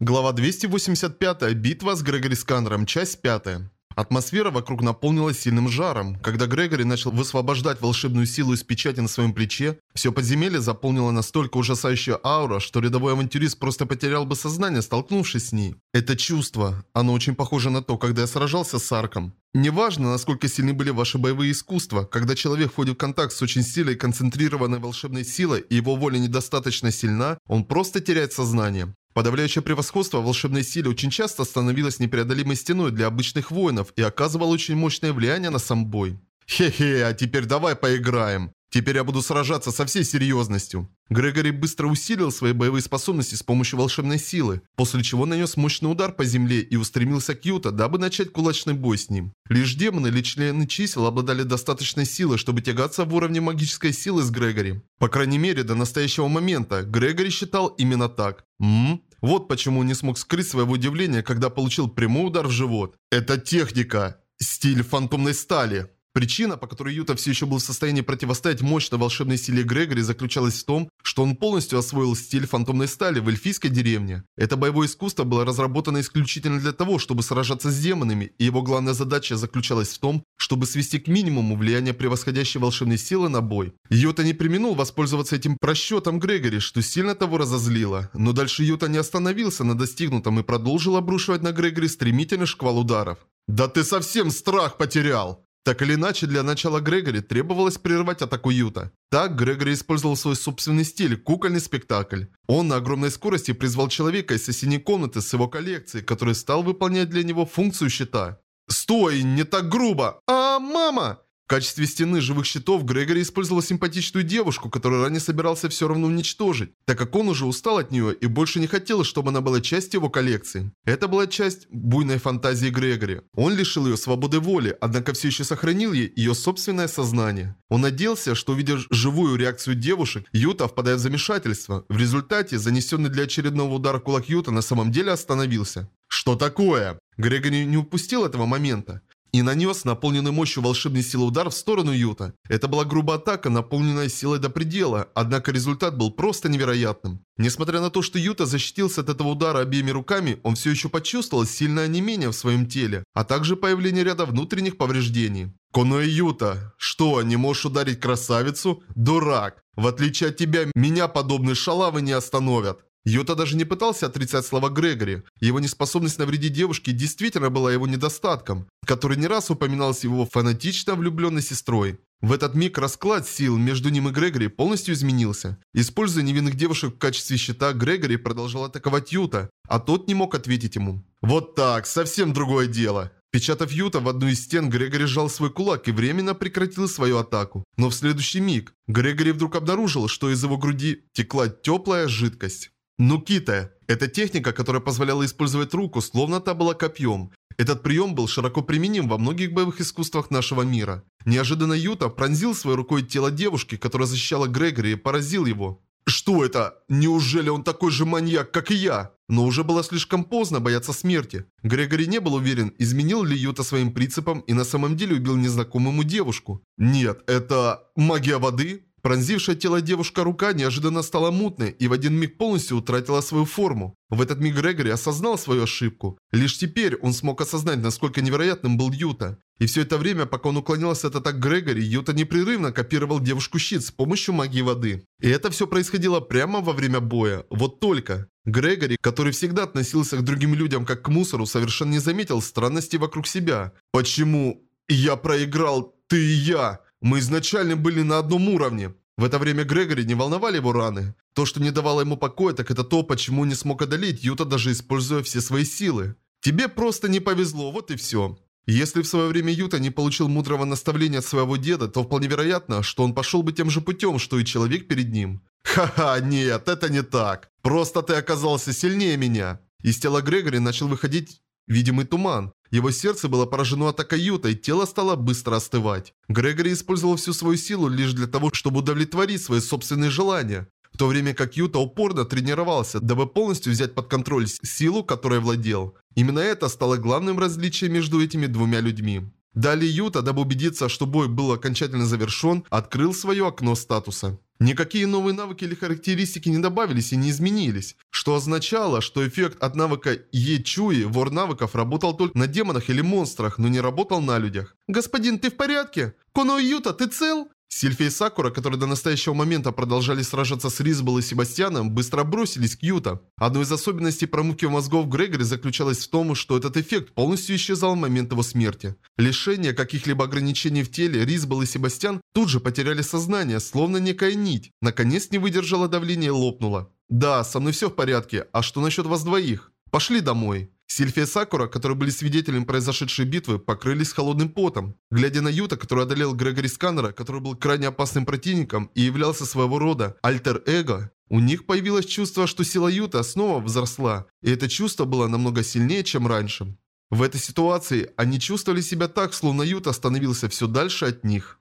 Глава 285. Битва с Грегори Сканером. Часть 5. Атмосфера вокруг наполнилась сильным жаром. Когда Грегори начал высвобождать волшебную силу из печати на своем плече, все подземелье заполнило настолько ужасающая аура, что рядовой авантюрист просто потерял бы сознание, столкнувшись с ней. Это чувство. Оно очень похоже на то, когда я сражался с Арком. Неважно, насколько сильны были ваши боевые искусства, когда человек входит в контакт с очень сильной концентрированной волшебной силой и его воля недостаточно сильна, он просто теряет сознание. Подавляющее превосходство волшебной силе очень часто становилось непреодолимой стеной для обычных воинов и оказывало очень мощное влияние на сам бой. Хе-хе, а теперь давай поиграем. Теперь я буду сражаться со всей серьезностью. Грегори быстро усилил свои боевые способности с помощью волшебной силы, после чего нанес мощный удар по земле и устремился к Юта, дабы начать кулачный бой с ним. Лишь демоны или члены чисел обладали достаточной силой, чтобы тягаться в уровне магической силы с Грегори. По крайней мере, до настоящего момента Грегори считал именно так. Ммм, вот почему он не смог скрыть своего удивления, когда получил прямой удар в живот. Это техника. Стиль фантомной стали. Причина, по которой Юта все еще был в состоянии противостоять мощной волшебной силе Грегори, заключалась в том, что он полностью освоил стиль фантомной стали в эльфийской деревне. Это боевое искусство было разработано исключительно для того, чтобы сражаться с демонами, и его главная задача заключалась в том, чтобы свести к минимуму влияние превосходящей волшебной силы на бой. Юта не применил воспользоваться этим просчетом Грегори, что сильно того разозлило. Но дальше Юта не остановился на достигнутом и продолжил обрушивать на Грегори стремительный шквал ударов. «Да ты совсем страх потерял!» Так или иначе, для начала Грегори требовалось прервать атаку Юта. Так Грегори использовал свой собственный стиль – кукольный спектакль. Он на огромной скорости призвал человека из соседней комнаты с его коллекцией, который стал выполнять для него функцию щита. «Стой, не так грубо! А, мама!» В качестве стены живых щитов Грегори использовал симпатичную девушку, которую ранее собирался все равно уничтожить, так как он уже устал от нее и больше не хотел, чтобы она была частью его коллекции. Это была часть буйной фантазии Грегори. Он лишил ее свободы воли, однако все еще сохранил ей ее собственное сознание. Он надеялся, что увидев живую реакцию девушек, Юта впадает в замешательство. В результате, занесенный для очередного удара кулак Юта на самом деле остановился. Что такое? Грегори не упустил этого момента и нанес наполненный мощью волшебной силы удар в сторону Юта. Это была грубая атака, наполненная силой до предела, однако результат был просто невероятным. Несмотря на то, что Юта защитился от этого удара обеими руками, он все еще почувствовал сильное онемение в своем теле, а также появление ряда внутренних повреждений. Коноэ Юта, что, не можешь ударить красавицу? Дурак! В отличие от тебя, меня подобные шалавы не остановят. Йота даже не пытался отрицать слова Грегори. Его неспособность навредить девушке действительно была его недостатком, который не раз упоминалось его фанатично влюбленной сестрой. В этот миг расклад сил между ним и Грегори полностью изменился. Используя невинных девушек в качестве щита, Грегори продолжал атаковать Юта, а тот не мог ответить ему. Вот так, совсем другое дело. Печатав Юта в одну из стен, Грегори сжал свой кулак и временно прекратил свою атаку. Но в следующий миг Грегори вдруг обнаружил, что из его груди текла теплая жидкость. Нукита – это техника, которая позволяла использовать руку, словно та была копьем. Этот прием был широко применим во многих боевых искусствах нашего мира. Неожиданно Юта пронзил своей рукой тело девушки, которая защищала Грегори и поразил его. Что это? Неужели он такой же маньяк, как и я? Но уже было слишком поздно бояться смерти. Грегори не был уверен, изменил ли Юта своим принципам и на самом деле убил незнакомую ему девушку. Нет, это магия воды? Пронзившая тело девушка рука неожиданно стала мутной и в один миг полностью утратила свою форму. В этот миг Грегори осознал свою ошибку. Лишь теперь он смог осознать, насколько невероятным был Юта. И все это время, пока он уклонялся от атак Грегори, Юта непрерывно копировал девушку-щит с помощью магии воды. И это все происходило прямо во время боя. Вот только. Грегори, который всегда относился к другим людям как к мусору, совершенно не заметил странностей вокруг себя. «Почему я проиграл, ты и я?» Мы изначально были на одном уровне. В это время Грегори не волновали его раны. То, что не давало ему покоя, так это то, почему не смог одолеть Юта, даже используя все свои силы. Тебе просто не повезло, вот и все. Если в свое время Юта не получил мудрого наставления от своего деда, то вполне вероятно, что он пошел бы тем же путем, что и человек перед ним. Ха-ха, нет, это не так. Просто ты оказался сильнее меня. Из тела Грегори начал выходить видимый туман. Его сердце было поражено атакой Юта, и тело стало быстро остывать. Грегори использовал всю свою силу лишь для того, чтобы удовлетворить свои собственные желания. В то время как Юта упорно тренировался, дабы полностью взять под контроль силу, которой владел. Именно это стало главным различием между этими двумя людьми. Далее Юта, дабы убедиться, что бой был окончательно завершен, открыл свое окно статуса. Никакие новые навыки или характеристики не добавились и не изменились, что означало, что эффект от навыка Е-Чуи, вор навыков, работал только на демонах или монстрах, но не работал на людях. «Господин, ты в порядке? Коно Юта, ты цел?» Сильфи и Сакура, которые до настоящего момента продолжали сражаться с Ризбол и Себастьяном, быстро бросились к Юта. Одной из особенностей промывки мозгов Грегори заключалась в том, что этот эффект полностью исчезал в момент его смерти. Лишение каких-либо ограничений в теле, Ризбол и Себастьян тут же потеряли сознание, словно некая нить. Наконец не выдержала давления и лопнула. «Да, со мной все в порядке. А что насчет вас двоих? Пошли домой». Сильфия Сакура, которые были свидетелями произошедшей битвы, покрылись холодным потом. Глядя на Юта, который одолел Грегори Сканера, который был крайне опасным противником и являлся своего рода альтер-эго, у них появилось чувство, что сила Юта снова взросла, и это чувство было намного сильнее, чем раньше. В этой ситуации они чувствовали себя так, словно Юта становился все дальше от них.